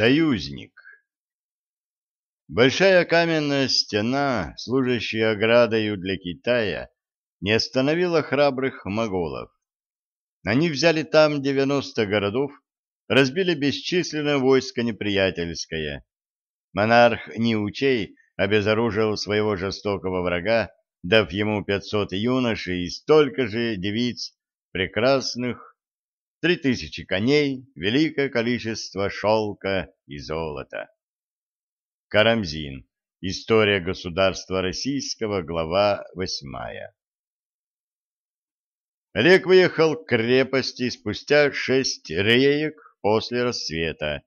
Союзник Большая каменная стена, служащая оградою для Китая, не остановила храбрых моголов. Они взяли там 90 городов, разбили бесчисленное войско неприятельское. Монарх Ниучей обезоружил своего жестокого врага, дав ему 500 юношей и столько же девиц, прекрасных, три тысячи коней, великое количество шелка и золота. Карамзин. История государства российского, глава восьмая. Олег выехал к крепости спустя шесть реек после рассвета.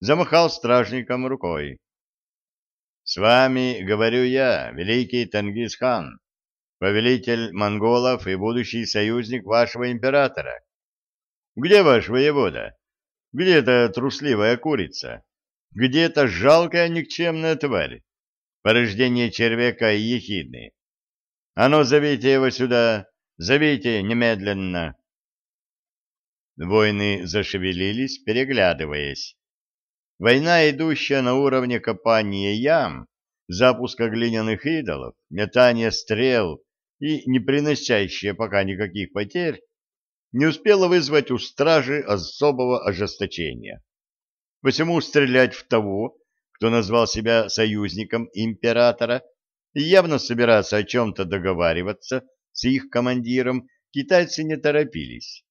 Замахал стражником рукой. «С вами, говорю я, великий Тенгисхан, повелитель монголов и будущий союзник вашего императора. Где ваш воевода? Где эта трусливая курица? Где эта жалкая никчемная тварь? Порождение червяка и ехидны. А ну, зовите его сюда, зовите немедленно. Воины зашевелились, переглядываясь. Война, идущая на уровне копания ям, запуска глиняных идолов, метания стрел и не приносящая пока никаких потерь, не успела вызвать у стражи особого ожесточения. Посему стрелять в того, кто назвал себя союзником императора, и явно собираться о чем-то договариваться с их командиром, китайцы не торопились.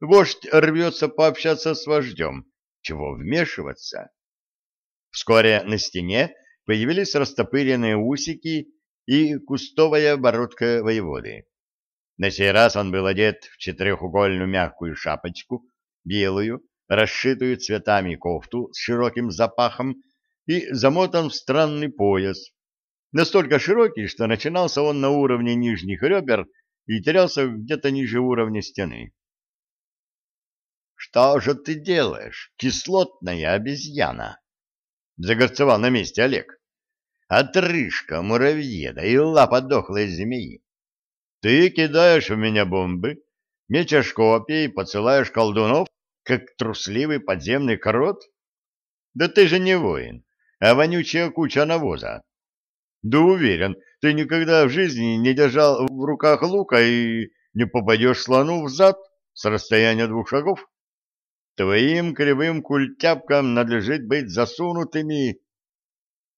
Вождь рвется пообщаться с вождем, чего вмешиваться. Вскоре на стене появились растопыренные усики и кустовая бородка воеводы. На сей раз он был одет в четырехугольную мягкую шапочку, белую, расшитую цветами кофту с широким запахом и замотан в странный пояс, настолько широкий, что начинался он на уровне нижних ребер и терялся где-то ниже уровня стены. — Что же ты делаешь, кислотная обезьяна? — загорцевал на месте Олег. — Отрыжка муравьеда и лапа дохлой змеи. Ты кидаешь в меня бомбы, мечешь копья и посылаешь колдунов, как трусливый подземный крот? Да ты же не воин, а вонючая куча навоза. Да уверен, ты никогда в жизни не держал в руках лука и не попадешь слону в зад с расстояния двух шагов. Твоим кривым культяпкам надлежит быть засунутыми,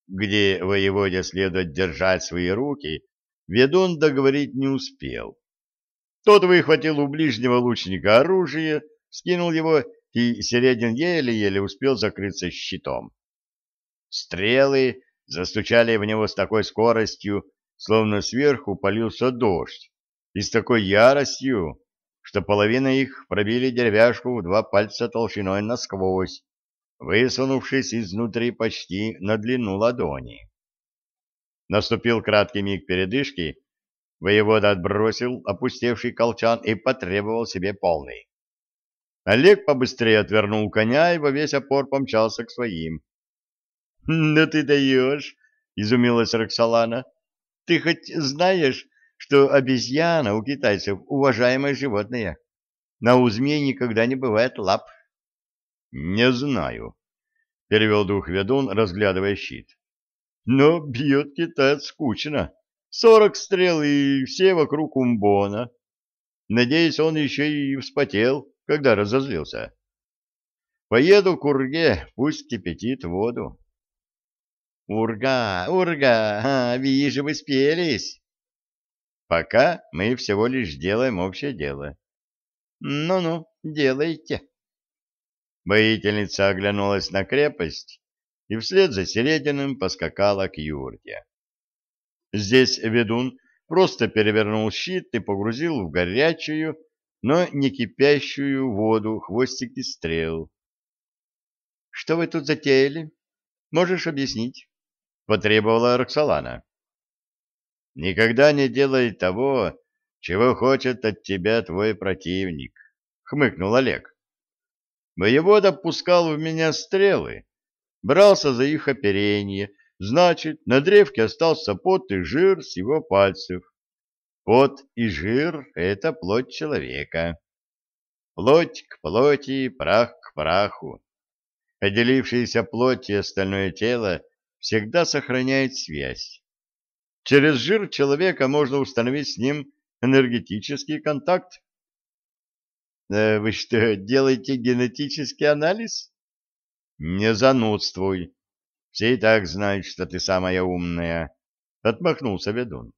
где воеводе следует держать свои руки, ведун договорить не успел. Тот выхватил у ближнего лучника оружие, скинул его, и Середин еле-еле успел закрыться щитом. Стрелы застучали в него с такой скоростью, словно сверху полился дождь, и с такой яростью, что половина их пробили деревяшку в два пальца толщиной насквозь, высунувшись изнутри почти на длину ладони. Наступил краткий миг передышки, воевода отбросил опустевший колчан и потребовал себе полный. Олег побыстрее отвернул коня и во весь опор помчался к своим. — Да ты даешь! — изумилась Роксолана. — Ты хоть знаешь, что обезьяна у китайцев уважаемое животное? На у змей никогда не бывает лап. — Не знаю, — перевел дух ведун, разглядывая щит. Но бьет китаец скучно. Сорок стрел и все вокруг умбона. Надеюсь, он еще и вспотел, когда разозлился. Поеду к Урге, пусть кипятит воду. Урга, Урга, а, вижу, вы спелись. Пока мы всего лишь делаем общее дело. Ну-ну, делайте. Боительница оглянулась на крепость и вслед за Серединым поскакала к юрте. Здесь ведун просто перевернул щит и погрузил в горячую, но не кипящую воду хвостики стрел. — Что вы тут затеяли? Можешь объяснить? — потребовала Роксолана. — Никогда не делай того, чего хочет от тебя твой противник, — хмыкнул Олег. Воевода пускал в меня стрелы, брался за их оперение, значит, на древке остался пот и жир с его пальцев. Пот и жир — это плоть человека. Плоть к плоти, прах к праху. Отделившиеся плоть и остальное тело всегда сохраняет связь. Через жир человека можно установить с ним энергетический контакт. Э, вы что, делаете генетический анализ? Не занудствуй. Все и так знают, что ты самая умная. Отмахнулся ведун.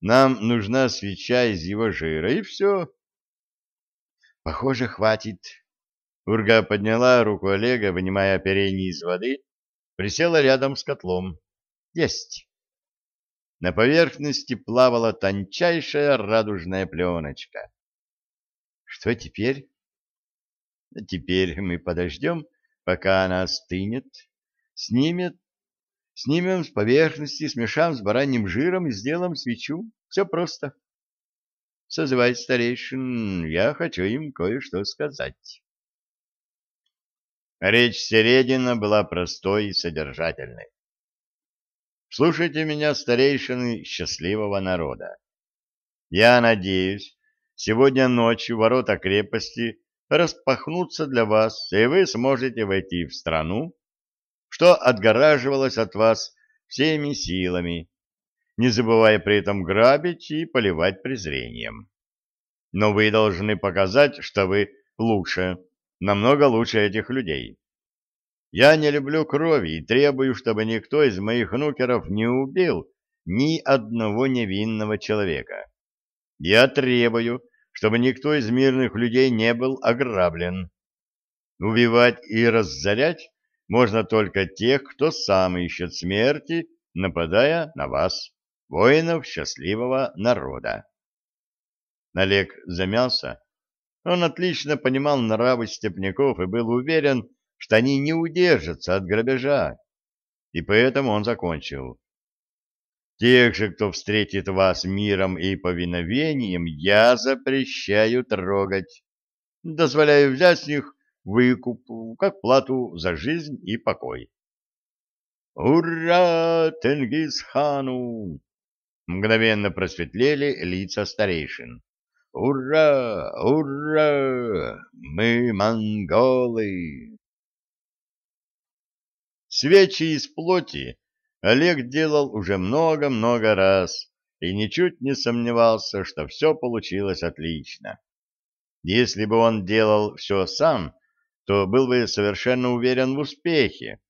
Нам нужна свеча из его жира, и все. Похоже, хватит. Урга подняла руку Олега, вынимая оперение из воды, присела рядом с котлом. Есть. На поверхности плавала тончайшая радужная пленочка. Что теперь? Теперь мы подождем, пока она остынет, снимет, снимем с поверхности, смешаем с бараньим жиром и сделаем свечу. Все просто. Созывай старейшин, я хочу им кое-что сказать. Речь Середина была простой и содержательной. Слушайте меня, старейшины счастливого народа. Я надеюсь, сегодня ночью ворота крепости распахнутся для вас, и вы сможете войти в страну, что отгораживалось от вас всеми силами, не забывая при этом грабить и поливать презрением. Но вы должны показать, что вы лучше, намного лучше этих людей. Я не люблю крови и требую, чтобы никто из моих нукеров не убил ни одного невинного человека. Я требую, чтобы никто из мирных людей не был ограблен. Убивать и разорять можно только тех, кто сам ищет смерти, нападая на вас воинов счастливого народа. Олег замялся. Он отлично понимал нравы степняков и был уверен, что они не удержатся от грабежа, и поэтому он закончил. Тех же, кто встретит вас миром и повиновением, я запрещаю трогать. Дозволяю взять с них выкуп, как плату за жизнь и покой. «Ура Тенгизхану!» Мгновенно просветлели лица старейшин. «Ура! Ура! Мы монголы!» Свечи из плоти Олег делал уже много-много раз и ничуть не сомневался, что все получилось отлично. Если бы он делал все сам, то был бы совершенно уверен в успехе.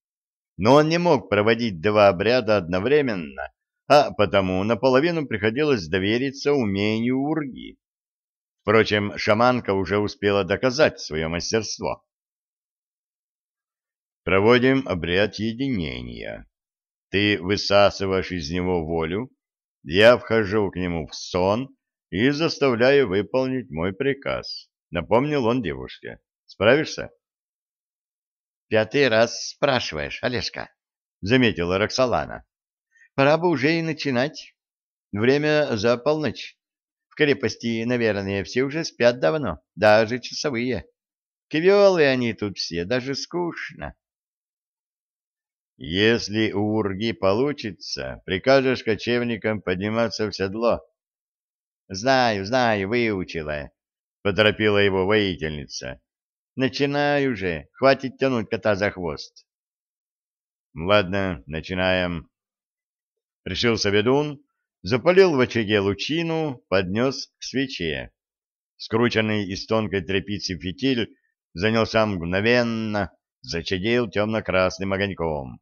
Но он не мог проводить два обряда одновременно, а потому наполовину приходилось довериться умению урги. Впрочем, шаманка уже успела доказать свое мастерство. Проводим обряд единения. Ты высасываешь из него волю, я вхожу к нему в сон и заставляю выполнить мой приказ. Напомнил он девушке. Справишься? Пятый раз спрашиваешь, Олежка, заметила Роксолана. Пора бы уже и начинать. Время за полночь. В крепости, наверное, все уже спят давно, даже часовые. Квелы они тут все, даже скучно. Если у Урги получится, прикажешь кочевникам подниматься в седло. Знаю, знаю, выучила, поторопила его воительница. Начинай уже, хватит тянуть кота за хвост. Ладно, начинаем. Решился ведун, запалил в очаге лучину, поднес к свече. Скрученный из тонкой тряпицы фитиль занялся мгновенно, зачадил темно-красным огоньком.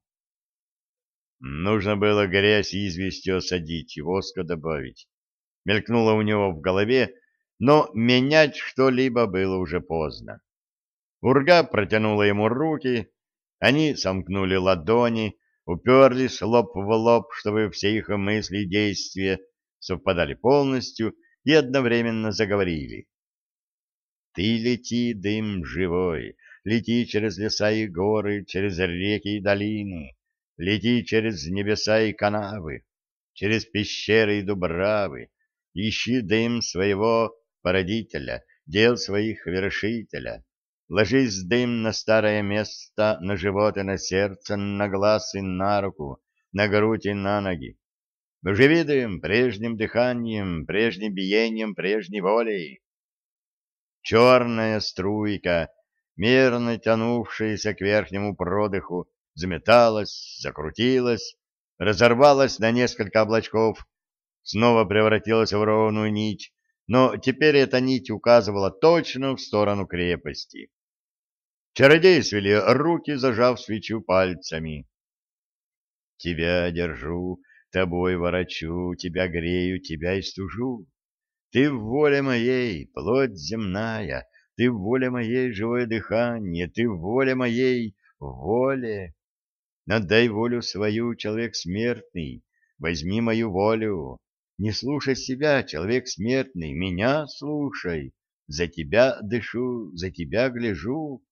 Нужно было грязь известью осадить и воска добавить. Мелькнуло у него в голове, но менять что-либо было уже поздно. Урга протянула ему руки, они сомкнули ладони, уперлись лоб в лоб, чтобы все их мысли и действия совпадали полностью и одновременно заговорили. «Ты лети, дым живой, лети через леса и горы, через реки и долины, лети через небеса и канавы, через пещеры и дубравы, ищи дым своего породителя, дел своих вершителя, Ложись дым на старое место, на живот и на сердце, на глаз и на руку, на грудь и на ноги. Живи дым прежним дыханием, прежним биением, прежней волей. Черная струйка мерно тянувшаяся к верхнему продыху, заметалась, закрутилась, разорвалась на несколько облачков, снова превратилась в ровную нить, но теперь эта нить указывала точно в сторону крепости. Чародеи свели руки, зажав свечу пальцами. «Тебя держу, тобой ворочу, тебя грею, тебя и стужу. Ты в воле моей, плоть земная, ты в воле моей, живое дыхание, ты в воле моей, воле. Отдай волю свою, человек смертный, возьми мою волю. Не слушай себя, человек смертный, меня слушай. За тебя дышу, за тебя гляжу.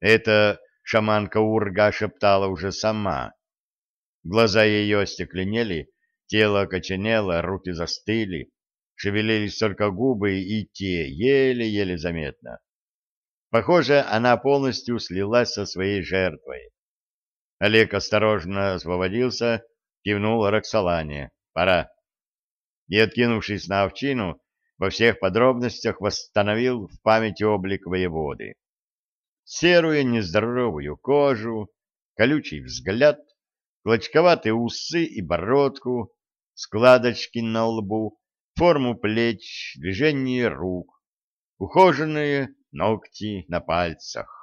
Это шаманка Урга шептала уже сама. Глаза ее остекленели, тело окоченело, руки застыли, шевелились только губы и те, еле-еле заметно. Похоже, она полностью слилась со своей жертвой. Олег осторожно освободился, кивнул Роксолане. «Пора». И, откинувшись на овчину, во всех подробностях восстановил в памяти облик воеводы. Серую нездоровую кожу, колючий взгляд, клочковатые усы и бородку, складочки на лбу, форму плеч, движение рук, ухоженные ногти на пальцах.